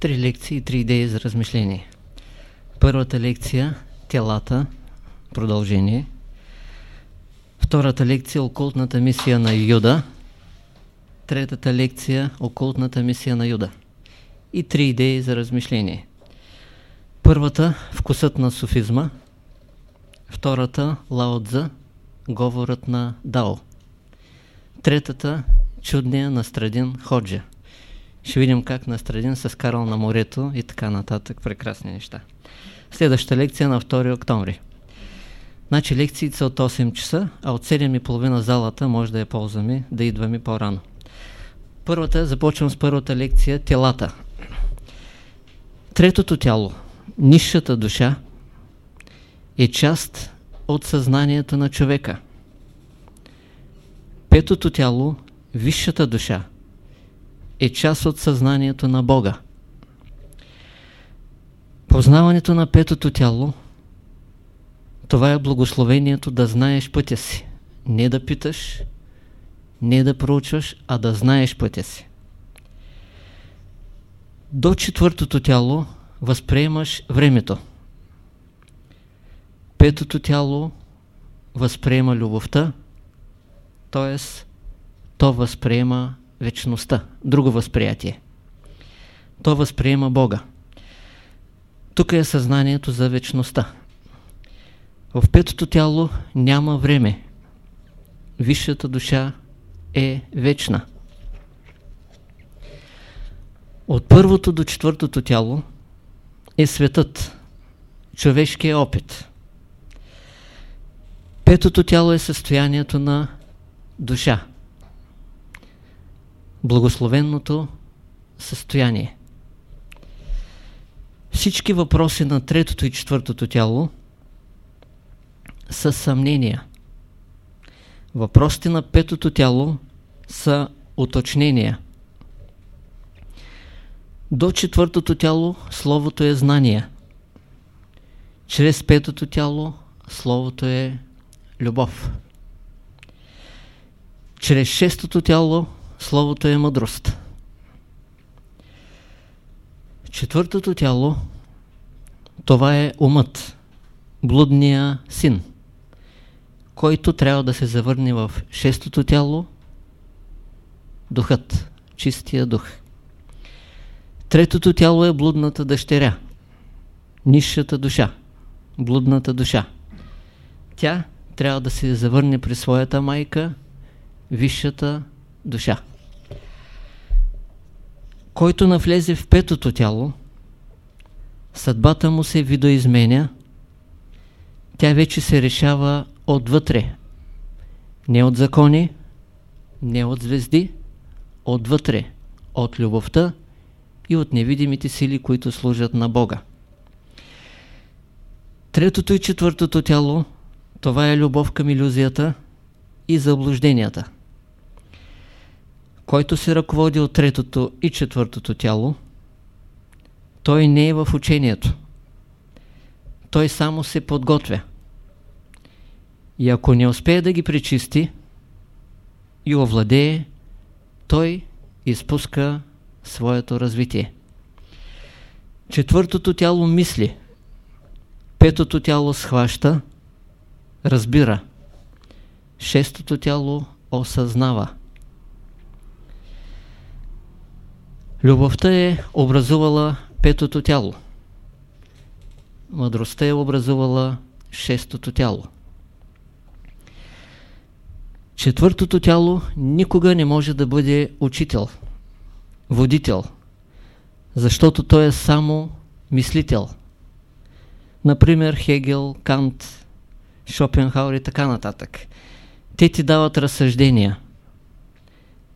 Три лекции и три идеи за размишление. Първата лекция – телата, продължение. Втората лекция – окултната мисия на Юда. Третата лекция – окултната мисия на Юда. И три идеи за размишление. Първата – вкусът на суфизма. Втората – Лао Цзъ, говорът на Дао. Третата – чудния Настрадин Ходжа. Ще видим как Настрадин се скарал на морето и така нататък. Прекрасни неща. Следващата лекция на 2 октомври. Значи лекциите са от 8 часа, а от 7.30 залата може да я ползваме, да идваме по-рано. Първата, започвам с първата лекция – телата. Третото тяло, нишата душа, е част от съзнанието на човека. Петото тяло, висшата душа, е част от съзнанието на Бога. Познаването на петото тяло, това е благословението да знаеш пътя си. Не да питаш, не да проучваш, а да знаеш пътя си. До четвъртото тяло възприемаш времето. Петото тяло възприема любовта, т.е. то възприема вечността, друго възприятие. То възприема Бога. Тук е съзнанието за вечността. В петото тяло няма време. Висшата душа е вечна. От първото до четвъртото тяло е светът, човешкият опит. Петото тяло е състоянието на душа. Благословенното състояние. Всички въпроси на третото и четвъртото тяло са съмнения. Въпросите на петото тяло са уточнения. До четвъртото тяло Словото е знание. Чрез петото тяло Словото е любов. Чрез шестото тяло Словото е мъдрост. Четвъртото тяло това е умът, блудния син, който трябва да се завърне в шестото тяло, духът, чистия дух. Третото тяло е блудната дъщеря, нисшата душа, блудната душа. Тя трябва да се завърне при своята майка, висшата душа. Който навлезе в петото тяло, съдбата му се видоизменя, тя вече се решава отвътре. Не от закони, не от звезди, отвътре, от любовта и от невидимите сили, които служат на Бога. Третото и четвъртото тяло, това е любов към иллюзията и заблужденията. Който се ръководи от третото и четвъртото тяло, той не е в учението. Той само се подготвя. И ако не успее да ги пречисти и овладее, той изпуска своето развитие. Четвъртото тяло мисли, петото тяло схваща, разбира, шестото тяло осъзнава. Любовта е образувала петото тяло. Мъдростта е образувала шестото тяло. Четвъртото тяло никога не може да бъде учител, водител, защото той е само мислител. Например, Хегел, Кант, Шопенхауер и така нататък. Те ти дават разсъждения.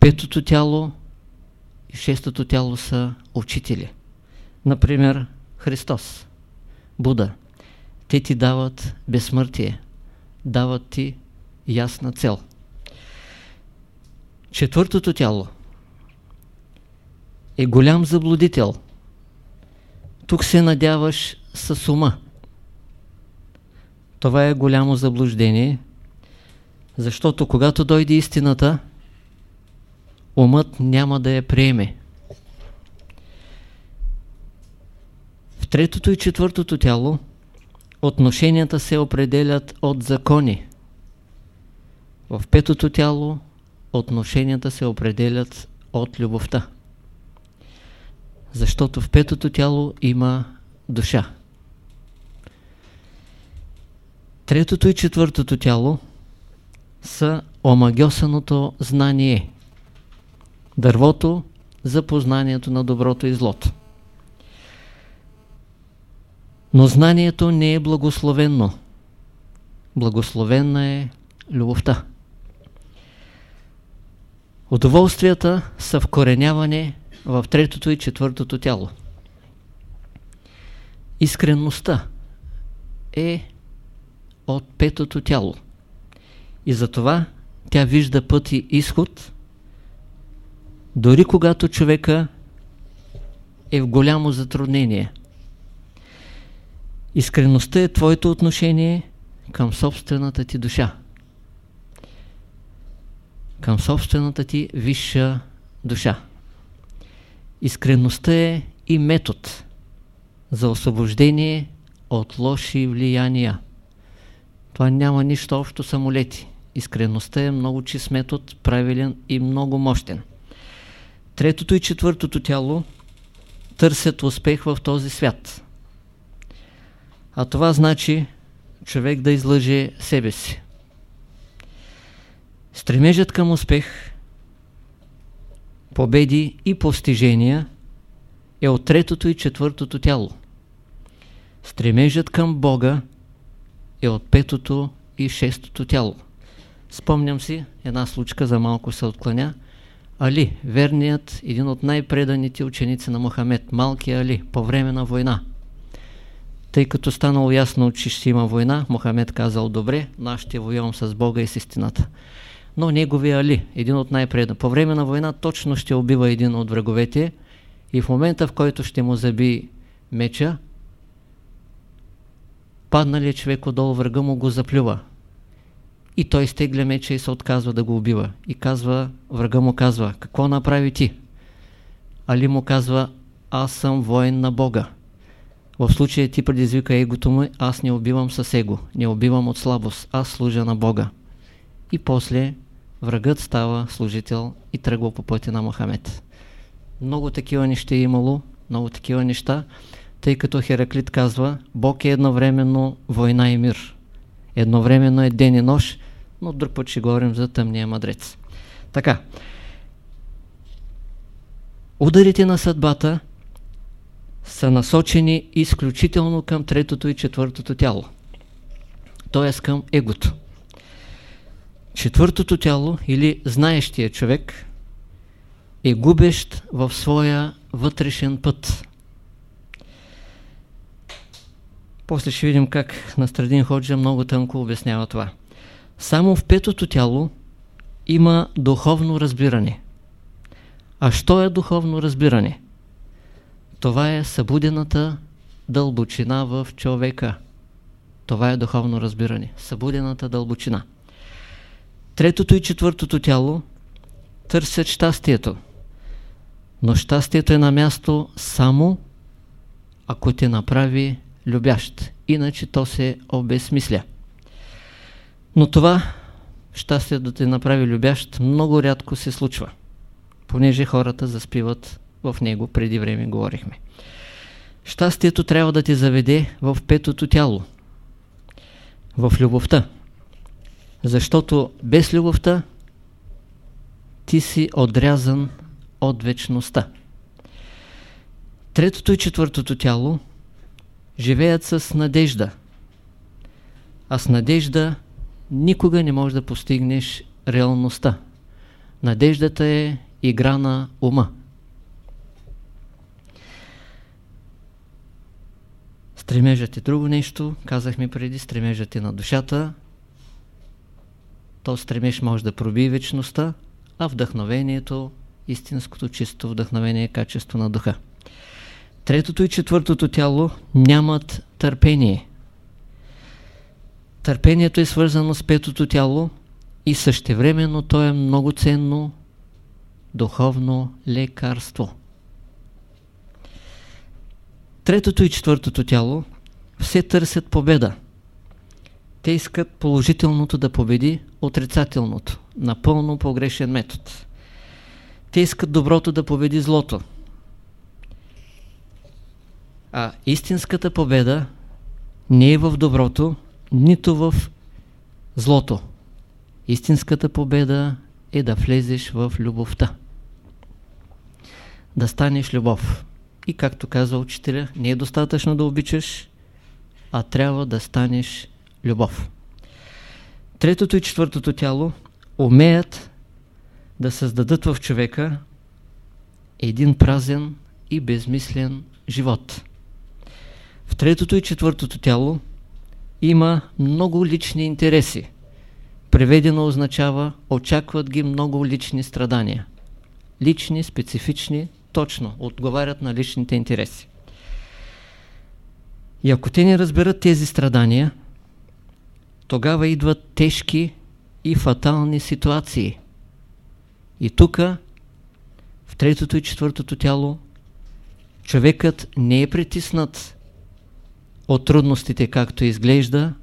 Петото тяло шестото тяло са учители. Например, Христос, Буда. Те ти дават безсмъртие, дават ти ясна цел. Четвъртото тяло е голям заблудител. Тук се надяваш с ума. Това е голямо заблуждение, защото когато дойде истината, умът няма да я приеме. третото и четвъртото тяло отношенията се определят от закони. В петото тяло отношенията се определят от любовта. Защото в петото тяло има душа. Третото и четвъртото тяло са омагьосаното знание. Дървото за познанието на доброто и злото. Но знанието не е благословенно. Благословенна е любовта. Удоволствията са вкореняване в третото и четвъртото тяло. Искренността е от петото тяло. И затова тя вижда път и изход, дори когато човека е в голямо затруднение. Искреността е твоето отношение към собствената ти душа. Към собствената ти висша душа. Искреността е и метод за освобождение от лоши влияния. Това няма нищо общо с амулети. Искреността е много чист метод, правилен и много мощен. Третото и четвъртото тяло търсят успех в този свят. А това значи човек да излъже себе си. Стремежът към успех, победи и постижения е от третото и четвъртото тяло. Стремежът към Бога е от петото и шестото тяло. Спомням си една случка, за малко се отклоня. Али, верният, един от най-преданите ученици на Мохамед, малкият Али, по време на война. Тъй като станало ясно, че ще има война, Мохамед казал, добре, аз ще воювам с Бога и с истината. Но неговия Али, един от най-предан, по време на война точно ще убива един от враговете и в момента, в който ще му заби меча, падналият човек отдолу врага му го заплюва. И той стегля меча и се отказва да го убива. И казва, врага му казва, какво направи ти? Али му казва, аз съм воин на Бога. В случая ти предизвика егото му, аз не убивам с его, не убивам от слабост, аз служа на Бога. И после врагът става служител и тръгва по пътя на Мохамед. Много такива неща е имало, много такива неща, тъй като Хераклит казва, Бог е едновременно война и мир. Едновременно е ден и нощ, но друг път ще говорим за тъмния мадрец. Така. Ударите на съдбата са насочени изключително към третото и четвъртото тяло. Т.е. към егото. Четвъртото тяло или знаещия човек е губещ в своя вътрешен път. После ще видим как Настрадин Ходжа много тънко обяснява това. Само в петото тяло има духовно разбиране. А що е духовно разбиране? Това е събудената дълбочина в човека. Това е духовно разбиране. Събудената дълбочина. Третото и четвъртото тяло търсят щастието. Но щастието е на място само ако те направи любящ. Иначе то се обезсмисля. Но това щастие да те направи любящ много рядко се случва, понеже хората заспиват в него, преди време говорихме. Щастието трябва да те заведе в петото тяло, в любовта. Защото без любовта ти си отрязан от вечността. Третото и четвъртото тяло живеят с надежда. А с надежда никога не можеш да постигнеш реалността. Надеждата е игра на ума. Стремежът е друго нещо, казахме преди, стремежът е на душата. То стремеж може да проби вечността, а вдъхновението, истинското чисто вдъхновение е качество на духа. Третото и четвъртото тяло нямат търпение. Търпението е свързано с петото тяло и същевременно то е много ценно духовно лекарство. Третото и четвъртото тяло все търсят победа. Те искат положителното да победи отрицателното. Напълно погрешен метод. Те искат доброто да победи злото. А истинската победа не е в доброто, нито в злото. Истинската победа е да влезеш в любовта. Да станеш любов. И както казва учителя, не е достатъчно да обичаш, а трябва да станеш любов. Третото и четвъртото тяло умеят да създадат в човека един празен и безмислен живот. В третото и четвъртото тяло има много лични интереси. Преведено означава очакват ги много лични страдания. Лични, специфични, точно отговарят на личните интереси. И ако те не разберат тези страдания, тогава идват тежки и фатални ситуации. И тук, в третото и четвъртото тяло, човекът не е притиснат от трудностите, както изглежда,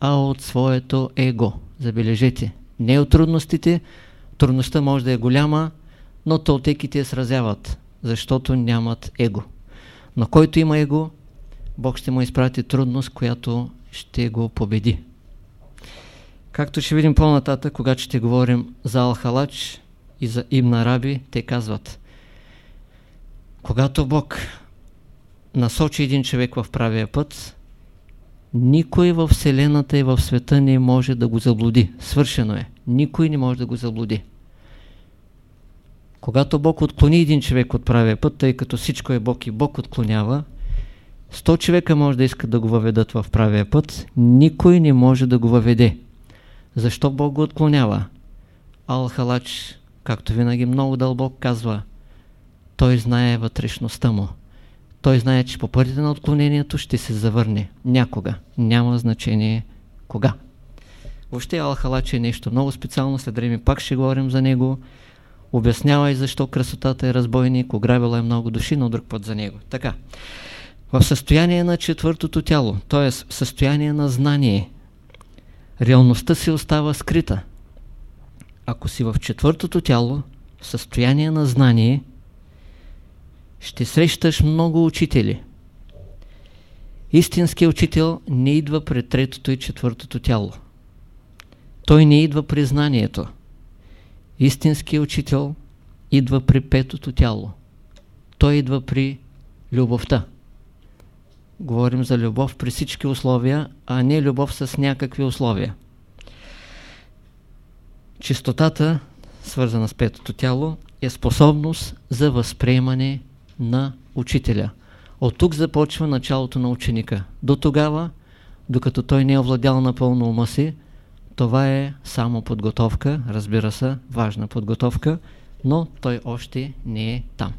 а от своето его. Забележете, не от трудностите, трудността може да е голяма, но толтеките сразяват, защото нямат его. Но който има его, Бог ще му изпрати трудност, която ще го победи. Както ще видим по-нататък, когато ще говорим за Алхалач и за Ибн Араби, те казват когато Бог насочи един човек в правия път, никой в Вселената и в света не може да го заблуди. Свършено е. Никой не може да го заблуди. Когато Бог отклони един човек от правия път, тъй като всичко е Бог и Бог отклонява, сто човека може да искат да го въведат в правия път, никой не може да го въведе. Защо Бог го отклонява? Ал-Халач, както винаги много дълбок казва, той знае вътрешността му. Той знае, че по пътите на отклонението ще се завърне. Някога. Няма значение кога. Въобще Ал-Халач е нещо много специално, след време пак ще говорим за него. Обяснявай защо красотата е разбойник, ограбила е много души, но друг път за него. Така. В състояние на четвъртото тяло, т.е. в състояние на знание, реалността си остава скрита. Ако си в четвъртото тяло, в състояние на знание, ще срещаш много учители. Истинският учител не идва пред третото и четвъртото тяло. Той не идва при знанието. Истинският учител идва при петото тяло. Той идва при любовта. Говорим за любов при всички условия, а не любов с някакви условия. Чистотата, свързана с петото тяло, е способност за възприемане на учителя. От тук започва началото на ученика. До тогава, докато той не е овладял напълно ума си, това е само подготовка, разбира се, важна подготовка, но той още не е там.